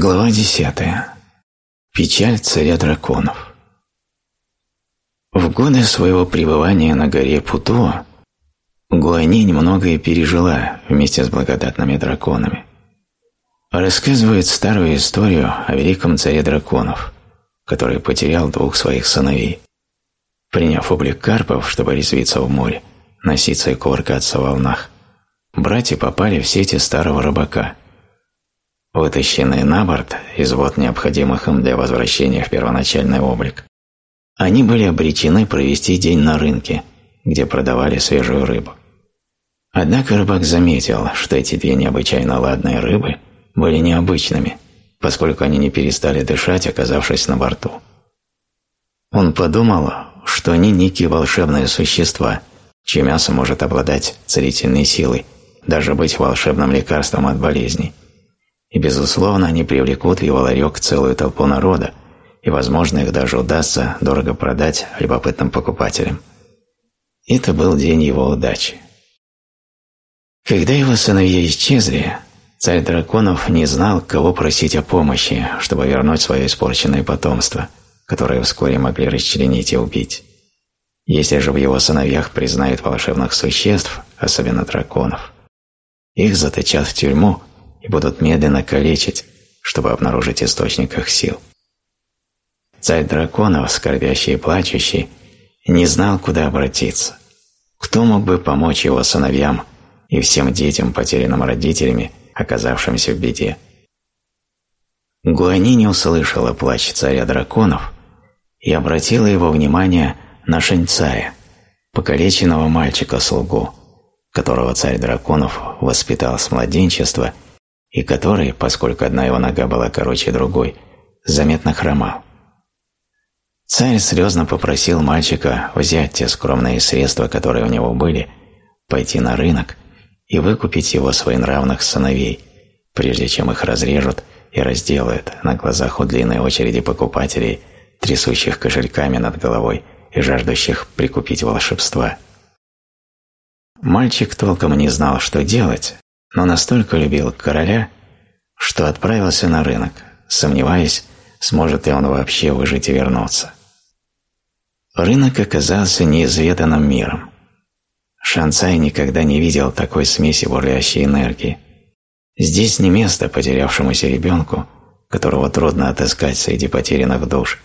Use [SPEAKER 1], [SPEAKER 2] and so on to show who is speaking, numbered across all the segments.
[SPEAKER 1] Глава десятая. Печаль царя драконов. В годы своего пребывания на горе Путуа Гуанинь многое пережила вместе с благодатными драконами. Рассказывает старую историю о великом царе драконов, который потерял двух своих сыновей. Приняв облик карпов, чтобы резвиться в море, носиться и кувыркаться в волнах, братья попали в сети старого рыбака – вытащенные на борт из вод необходимых им для возвращения в первоначальный облик, они были обречены провести день на рынке, где продавали свежую рыбу. Однако рыбак заметил, что эти две необычайно ладные рыбы были необычными, поскольку они не перестали дышать, оказавшись на борту. Он подумал, что они некие волшебные существа, чье мясо может обладать целительной силой, даже быть волшебным лекарством от болезней – и, безусловно, они привлекут в его ларек целую толпу народа, и, возможно, их даже удастся дорого продать любопытным покупателям. Это был день его удачи. Когда его сыновья исчезли, царь драконов не знал, кого просить о помощи, чтобы вернуть свое испорченное потомство, которое вскоре могли расчленить и убить. Если же в его сыновьях признают волшебных существ, особенно драконов, их заточат в тюрьму и будут медленно калечить, чтобы обнаружить источник их сил. Царь драконов, скорбящий и плачущий, не знал, куда обратиться. Кто мог бы помочь его сыновьям и всем детям, потерянным родителями, оказавшимся в беде? Гуани не услышала плач царя драконов и обратила его внимание на Шаньцая, покалеченного мальчика-слугу, которого царь драконов воспитал с младенчества и который, поскольку одна его нога была короче другой, заметно хромал. Царь слезно попросил мальчика взять те скромные средства, которые у него были, пойти на рынок и выкупить его своенравных сыновей, прежде чем их разрежут и разделают на глазах у длинной очереди покупателей, трясущих кошельками над головой и жаждущих прикупить волшебства. Мальчик толком не знал, что делать, но настолько любил короля, что отправился на рынок, сомневаясь, сможет ли он вообще выжить и вернуться. Рынок оказался неизведанным миром. Шанцай никогда не видел такой смеси бурлящей энергии. Здесь не место потерявшемуся ребенку, которого трудно отыскать среди потерянных душ,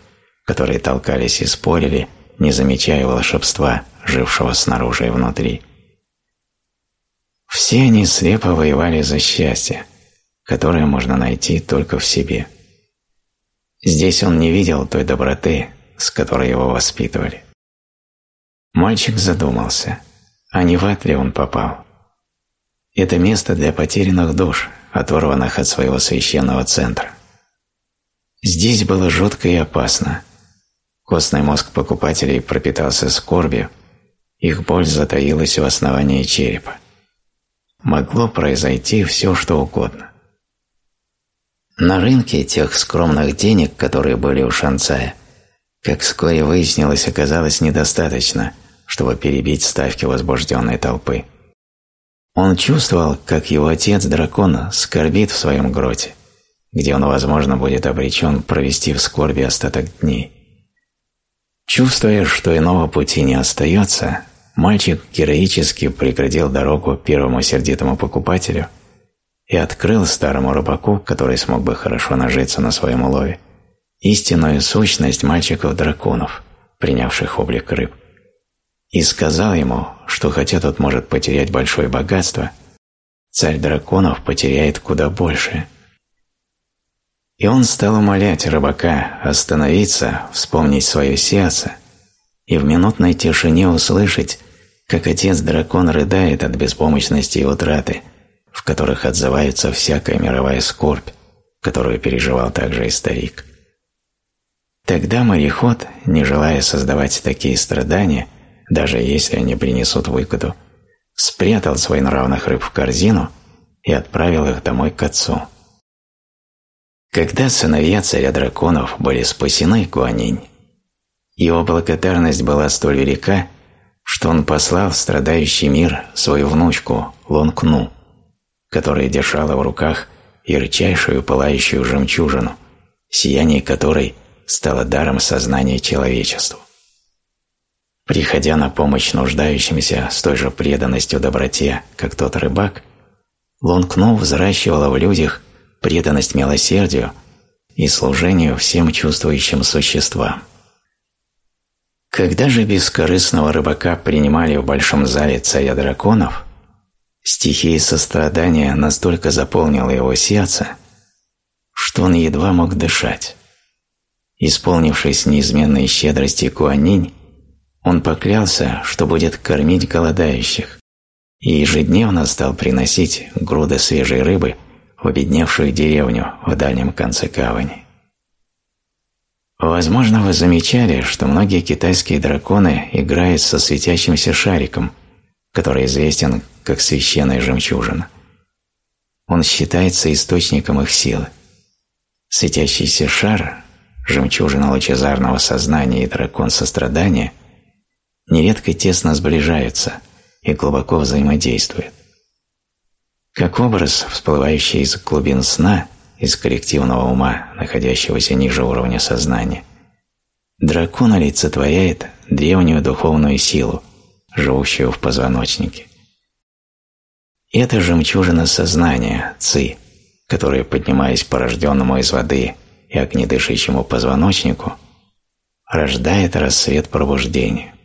[SPEAKER 1] которые толкались и спорили, не замечая волшебства, жившего снаружи и внутри. Все они слепо воевали за счастье, которое можно найти только в себе. Здесь он не видел той доброты, с которой его воспитывали. Мальчик задумался, а не в ад ли он попал? Это место для потерянных душ, оторванных от своего священного центра. Здесь было жутко и опасно. Костный мозг покупателей пропитался скорбью, их боль затаилась у основания черепа могло произойти все, что угодно. На рынке тех скромных денег, которые были у Шанцая, как вскоре выяснилось, оказалось недостаточно, чтобы перебить ставки возбужденной толпы. Он чувствовал, как его отец дракона скорбит в своем гроте, где он, возможно, будет обречен провести в скорби остаток дней. Чувствуя, что иного пути не остается, мальчик героически преградил дорогу первому сердитому покупателю и открыл старому рыбаку, который смог бы хорошо нажиться на своем улове, истинную сущность мальчиков-драконов, принявших облик рыб, и сказал ему, что хотя тот может потерять большое богатство, царь драконов потеряет куда больше. И он стал умолять рыбака остановиться, вспомнить свое сердце и в минутной тишине услышать, как отец-дракон рыдает от беспомощности и утраты, в которых отзывается всякая мировая скорбь, которую переживал также и старик. Тогда мореход, не желая создавать такие страдания, даже если они принесут выгоду, спрятал своенравных рыб в корзину и отправил их домой к отцу. Когда сыновья царя драконов были спасены Гуанинь, его благодарность была столь велика, что он послал в страдающий мир свою внучку Лонгну, которая держала в руках ярчайшую пылающую жемчужину, сияние которой стало даром сознания человечеству. Приходя на помощь нуждающимся с той же преданностью доброте, как тот рыбак, Лонгну взращивала в людях преданность милосердию и служению всем чувствующим существам. Когда же бескорыстного рыбака принимали в большом зале царя драконов, стихия сострадания настолько заполнила его сердце, что он едва мог дышать. Исполнившись неизменной щедрости Куанинь, он поклялся, что будет кормить голодающих, и ежедневно стал приносить груды свежей рыбы в обедневшую деревню в дальнем конце гавани. Возможно, вы замечали, что многие китайские драконы играют со светящимся шариком, который известен как священная жемчужина. Он считается источником их силы. Светящийся шар, жемчужина лучезарного сознания и дракон сострадания – нередко тесно сближаются и глубоко взаимодействуют. Как образ, всплывающий из глубин сна, из коллективного ума, находящегося ниже уровня сознания, дракон олицетворяет древнюю духовную силу, живущую в позвоночнике. Это жемчужина сознания, ци, которая, поднимаясь по рожденному из воды и огнедышащему позвоночнику, рождает рассвет пробуждения.